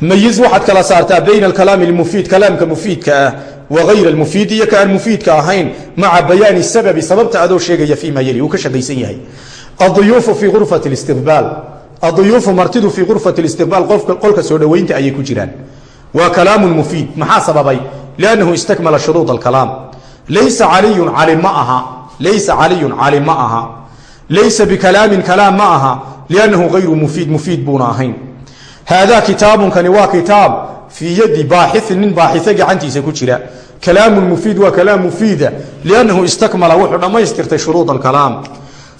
Mayiz waxaad kala saartaa bayna alkalaami almufiid kalaamka mufiidka ah wagayr almufiid iyo ka aan mufiidka ahayn maca bayaani sababi sababta adoo sheegaya fii ma yali uu ka shaqaysan yahay. Aduyuufu fii urfati istiqbaal aduyuufu martidu fii urfati istiqbaal qolka soo dhoweynta ayay ku jiraan. Waa kalaamu mufiid maxaa sababay? Liannahu istakmala shuruud alkalaam. Laysa caliyun cali ma aha. Laysa caliyun cali ma aha. Laysa bikalaamin kalaam ma aha. Liannahu gayru mufiid mufiid buuna ahayn. Haadaa kitaabunkani waa kitaab fii yadi baaxiin nin baaxise gacantiisa ku jira. Kalaamun mufiid waa kalaam mufiida. Liannahu istakmala wuxuu dhammaystirtay shuruud alkalaam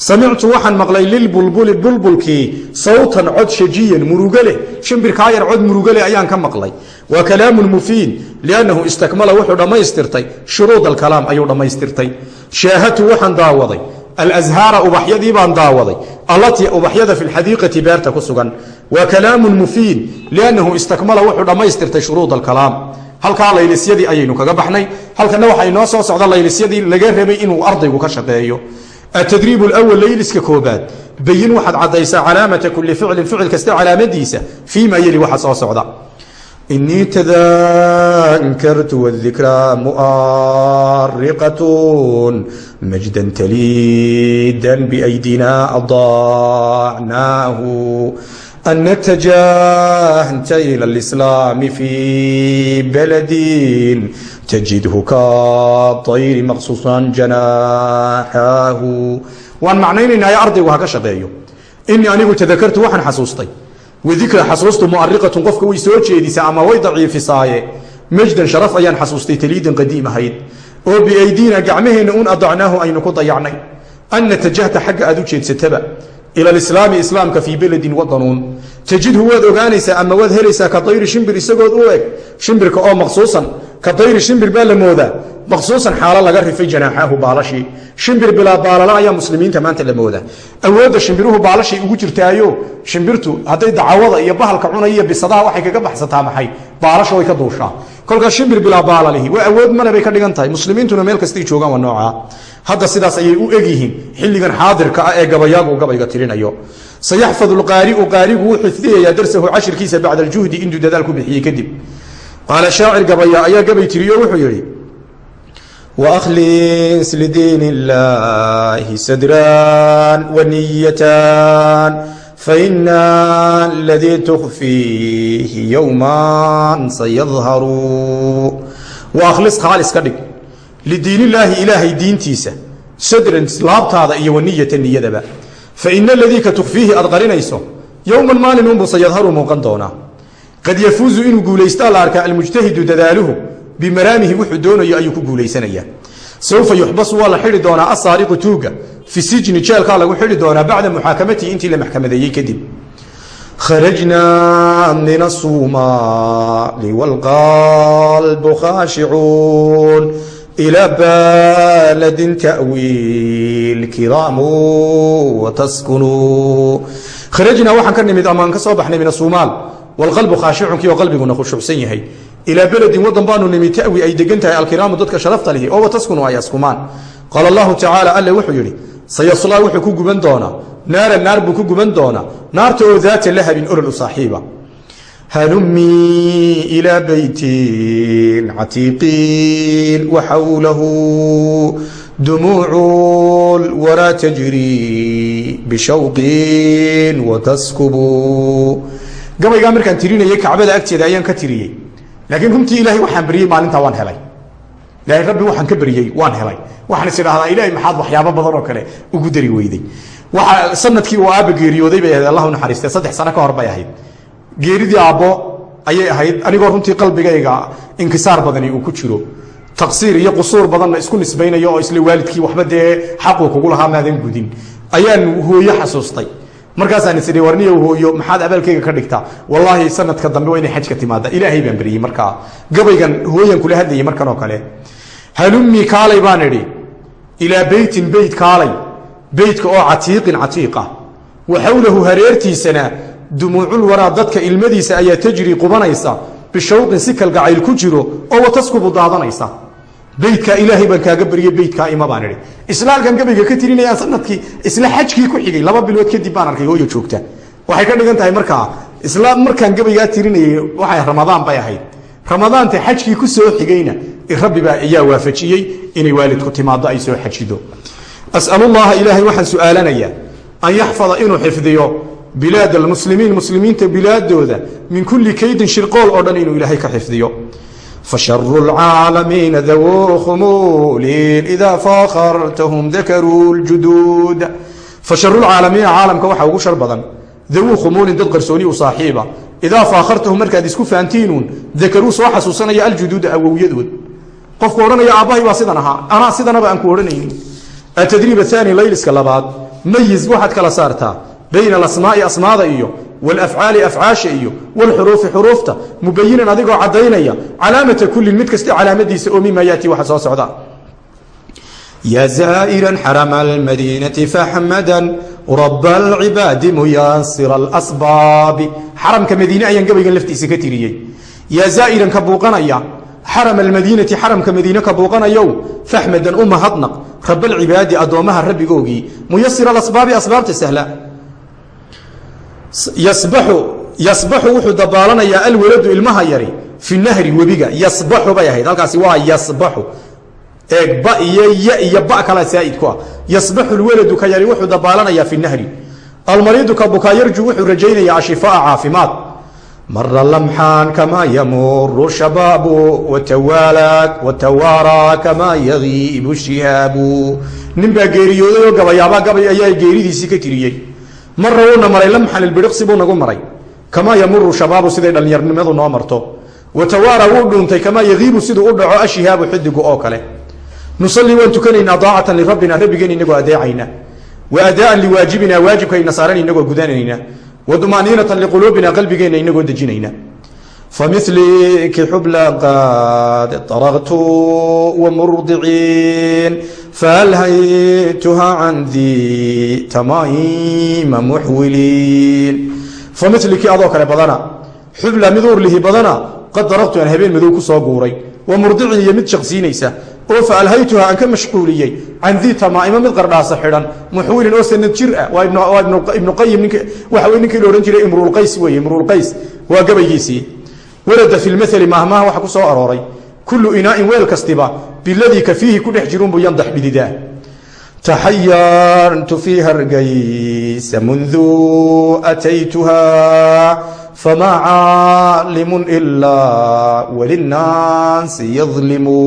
samictu waxaan maqlay lilbulbuli bulbulkii sawtan cod shajiyan murugo leh shimbirkaa yar cod murugo leh ayaan ka maqlay waa kalaamun mufiid liannahu istakmala wuxuu dhammaystirtay shuruud alkalaam ayuu dhammaystirtay shaahatu waxaan daawaday alazhaara ubaxyadii baan daawaday allatii ubaxyada fi lxadiiqati beerta ku sugan waa kalaamun mufiid liannahu istakmala wuxuu dhammaystirtay shuruud alkalaam halkaa laylisyadii ayaynu kaga baxnay halkana waxaa inoo soo socda laylisyadii laga rabay inuu ardaygu ka shaqeeyo atadriib lwal layliska koobaad bayin waxaad caddaysaa calaamata kuli ficlin ficil kasta calaamadiisa fii ma yeli waxa soo socda inii tadakartu wdikraa muariqatun majdan taliidan biaydina adaacnaahu an natajahta ila lislaami fi baladin tajidhu kaayri maqsuusan janaaxaahu waan macnaynaynaa ardaygu ha ka shaqeeyo inii anigu tadakartu waxaan xasuustay wadikra xasuustu muariqatun qofka way soo jeedisaa ama way daciifisaaye majdan sharaf ayaan xasuustay taliidan qadiim ahayd oo biaydiina gacmaheenna un adacnaahu aynu ku dayacnay an natajahta xagga aad u jeedsataba ila alislaami islaamka fii beledin wadanuun tajidhu waad ogaanaysaa ama waad helaysaa ka dayri shimbir isagood u eg ka dayri shimbir baa la moodaa maqsuusan xaalo laga rifay janaaxaahu baalashii shimbir bilaa baalala ayaa muslimiinta maanta la moodaa awoodda shimbiruhu baalashay ugu jirtaayo shimbirtu hadday dacawada iyo bahalka cunaya iyo bisadaha waxay kaga baxsataa maxay baalasha way ka duushaa kolkaas shimbir bilaa baalalihi waa awood male bay ka dhigan tahay muslimiintuna meel kastay joogaan waa noocaa hadda sidaas ayay u egyihiin xilligan xaadirka ah ee gabayaagu gabayga tirinayo sayaxfadu lqaari'u qaarigu wuu xifdiyayaa darsahu cashirkiisa bacda aljuhdi intuu dadaal ku bixiyey kadib qaala shaacir gabaya ayaa gabay tiriyo wuxuu yidhi wakhlis lidiin illaahi sadran waniyatan faina aladii tukfiihi yowman sayadharu wakhlis khaalis ka dhig lidiinillaahi ilaahay diintiisa sadran laabtaada iyo waniyata niyadaba faina aladii ka tukfiihi aad qarinayso yowman maalin unbuu sayadharu muuqan doonaa qad yafuuzu inuu guulaystaa la arkaa almujtahidu dadaaluhu bimaraamihi wuxuu doonayo ayuu ku guulaysanayaa sawfa yuxbasu waa la xidhi doonaa asaariqu tuuga fi sijni jeelkaa lagu xidhi doonaa bacda muxaakamatihi intii la maxkamadeeyey kadib. Kharajnaa min asumaali wاlqalbu khaashicuun ilى baladin ta'wiil kiraamu wataskunuu kharajnaa waxaan ka nimid amaan ka soo baxnay min asumaal wlqalbu khaashicunki oo qalbiguna khushuucsan yahay ilaa beledin wadan baanu nimi tawi ay degan tahay alkiraamu dadka sharafta lihi oo wataskunu ay askumaan qaala allahu tacaala alle wuxuu yidhi sayaslaa wuxuu ku guban doonaa naaran naar buu ku guban doonaa naarta oo daata lahabin olol u saaxiiba halumii ilaa beytin catiiqiin waxawlahu dumuucu lwaraa tajrii bishawqin wataskubu gabaygaa markaan tirinayay kacbada agteeda ayaan ka tiriyey. Laakiin runtii ilaahay waxaan beriyey maalintaa waan helay. Ilaahay rabbi waxaan ka beriyey waan helay. Waxaan is ilaahay maxaad waxyaabo badan oo kale ugu dari weyday waxa sannadkii uu aabba geeriyooday bay ahayd allah u naxariistay. Saddex sano ka hor bay ahayd. Geeridii aabbo ayay ahayd. Anigoo runtii qalbigayga inkisaar badani uu ku jiro. Taqsiir iyo qusuur badanna isku nisbaynayo oo isla waalidkii waxba dee xaquu kugu lahaa maadan gudin. Ayaan hooyo xasuustay markaasaan is idhi warniyow hooyo maxaad abaalkeyga ka dhigtaa? Wallaahi sanadka dambe waa inay xajka timaada ilaahay baan beriyey markaa. Gabaygan hooyan kula hadlayay markan oo kale. Halummi kaalay baan idhi. Ilaa beytin beyt kaalay. Beytka oo catiiqin catiiqa wa xawlahu hareertiisana dumuucul waraa dadka ilmadiisa ayaa tajri qubanaysa. Bishawqin si kalgacayl ku jiro oo wataskubu daadanaysa beytkaa ilaahay baan kaaga baryey beytkaa ima baan idhi. Isla halkan gabayga ka tirinayaan sannadkii isla xajkii ku xigay laba bilood kadib baan arkay hooyo joogta. Waxay ka dhigan tahay markaa isla markaan gabaygaa tirinayay waxay ramadaan bay ahayd. Ramadaanta xajkii ku soo xigayna rabbi baa ayaa waafajiyey inay waalidku timaado ay soo xajido. Asalullaha ilaahay waxaan su'aalanayaa an yaxfada inuu xifdiyo bilaad almuslimiin muslimiinta bilaadooda min kulli kaydin shirqool oo dhan inuu ilaahay ka xifdiyo fasharu lcaalamiina dawuu khumuulin idaa faakhartahum dakaruu ljuduud fasharu lcaalamiina caalamka waxaa ugu shar badan dawuu khumuulin dad qarsooni u saaxiiba idaa faakhartahum markaad isku fahantiinuun dakaruu soo xasuusanaya aljuduuda awowyadood qofku odhanaya aabbahay baa sidan ahaa anaa sidanaba aan ku odhanaynin atadriib aani layliska labaad mayiz waxaad kala saartaa bayna alasmaai asmaada iyo walafcaali afcaasha iyo walxuruufi xuruufta mubayinan adigoo caddaynaya calaamata kullin mid kasta calaamadiisa oo mima yaati waxa soo socda ya zaa'iran xarama almadiinati faxmadan raba alcibaadi muyaasira alasbaabi xaramka madiine ayaan gabaygan laftiisa ka tiriyey yaa zaa'iran ka buuqanaya xaram almadiinati xaramka madiine ka buuqanayow faxmadan u mahadnaq rabalcibaadi addoommaha rabbigoogii muyasir alasbaabi yasbaxu wuxuu dabaalanayaa alwaladu ilmaha yari fi nahri webiga. Yasbaxu bay ahayd. Halkaasi waa yasbaxu eeg ba iyo ya iyo ba kala saa'id ku ah. Yasbaxu lwaladu ka yari wuxuu dabaalanayaa fi nahri. Almariidu ka bukaa yarju wuxuu rajaynayaa ashifaa'a caafimaad. Mara lamxaan kamaa yamuru shabaabu watawaaraa kamaa yagiibu shihaabu. Nin baa geeriyooday oo gabayaabaa gabay ayaa geeridiisii ka tiriyey mara wuuna maray lamxan ilbiriqsi buu nagu maray. Kamaa yamuru shabaabu siday dhallinyarnimadu noo marto. Watawaara wuu dhuuntay kamaa yagiibu siduu u dhaco ashihaabu xidigu oo kale. Nusalii waan tukanaynaa daacatan lirabbina rabbigeen inagoo adeecayna. Wa adaaan liwaajibina waajibkayna saaran inagoo gudanayna wdmaaniinatan liquluubina qalbigeenna inagoo dejinayna wamurdiciin faalhaytuha can di tamaima muxwiliin familiki adoo kale badana xubla mid urlihi badana qad daraqtu aan habeen madow ku soo guuray wa murdicin iyo mid shaqsiinaysa oo fa alhaytuha aan ka mashquuliyey can dii tamaaima mid qardhaasa xidhan muxwilin oo sanad jir ah waa ibnu qayim waxa wey ninkii la odhan jiray imruulqays weye imruulqays waa gabaygiisii warada fi lmaali maahmaha waxa ku soo arooray. Kullu inaa'in weel kastiba biladii ka fiihi ku dhex jirunbuu yandax dhididaa. Taxayartu fii hargaysa mundu ataytuha famaa caalimun ilaa walinaasi yadlimu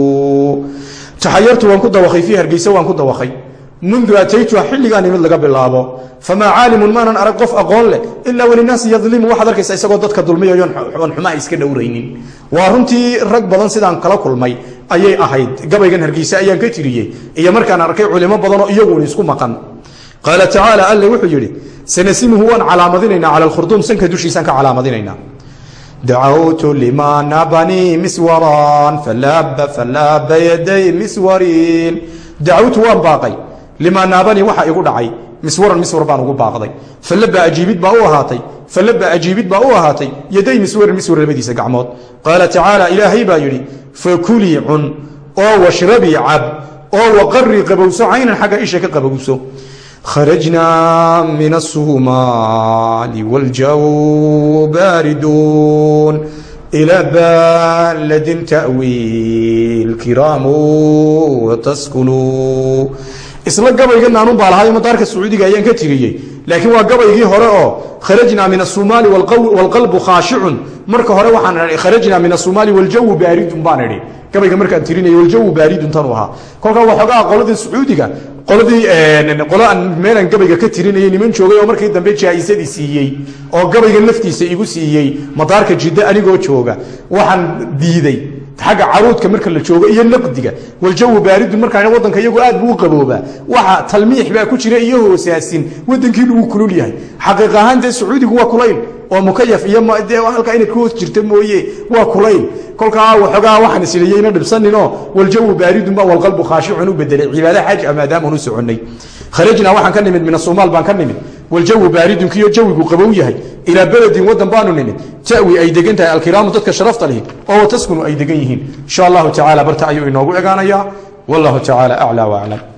taxayartu waan ku dawakay fii hargeysa waan ku dawakay mundu ataytuha xilligaan imid laga bilaabo famaa caalimun maanan arag qof aqoon leh ilaa walinaasi yadlimu waxaad arkaysa isagoo dadka dulmiyayoon xumaa iska dhowraynin waa runtii rag badan sidaan kala kulmay ayay ahayd gabaygan hargeysa ayaan ka tiriyey iyo markaan arkay culimo badanoo iyaguun isku maqan qaala tacaala alle wuxuu yidhi sanasimuhu waan calaamadinaynaa cala alkhurduum sanka dushiisaan ka calaamadinaynaa dacawtu limana banii miswaran falaaba falaaba yaday miswarin dacawtu waan baaqay limaa naabanii waxa igu dhacay. Miswaran miswar baan ugu baaqday. Falaba ajiibid baa u ahaatay. Falaba ajiibid baa u ahaatay. Yaday miswaran miswar labadiisa gacmood. Qaala tacaala ilaahay baa yidhi fakulii cun oo washrabii cab oo waqarii qabowso caynan xagga isha ka qabowso. Kharajnaa min asumaali wاljaw baariduun ilى baladin ta'wi lkiraamu wataskunuu isla gabayga naanun baa lahaa madaarka sacuudiga ayaan ka tiriyey. Laakiin waa gabaygii hore oo kharajnaa min asumaali wاlqalbu khaashicun marka hore waxaan idhi kharajnaa min asumaali wاljawu baaridun baan idhi. Gabayga markaan tirinay waljawu baaridun tanuu ahaa. Kolkaa waxoogaa qoladii sacuudiga qoladii qolo aan meelaan gabayga ka tirinayay niman joogay oo markii dambe jaa-isadii oo gabayga laftiisa igu siiyey madaarka jiddo anigoo jooga waxaan diiday xagga caruudka marka la joogo iyo naqdiga. Waljawu baaridun markaa wadanka iyagu aad buu qaboobaa waxa talmiix baa ku jira iyo hoosaasin wadankiinu wuu kulul yahay. Xaqiiq ahaan dee sacuudigu waa kulayl oo mukayaf iyo halkaa inaad ku hoos jirta mooye. Waa kulayl kolkaa waxoogaa waxaan isliyeyna dhibsaninoo waljawu baaridun ba walqalbu khaashicun u bedelay cibaada xaj a maadaamaan u soconnay kharajnaa waxaan ka nimid min asumaal baan ka nimid waljawu baaridunkiyo jawigu qabow yahay ilaa beledin wadan baanu nimid tawi ay degan tahay alkiraamu dadka sharafta lihi oo taskunu ay degan yihiin insha allahu tacala barta ayuu inoogu egaanayaa wallahu tacala aclى waclam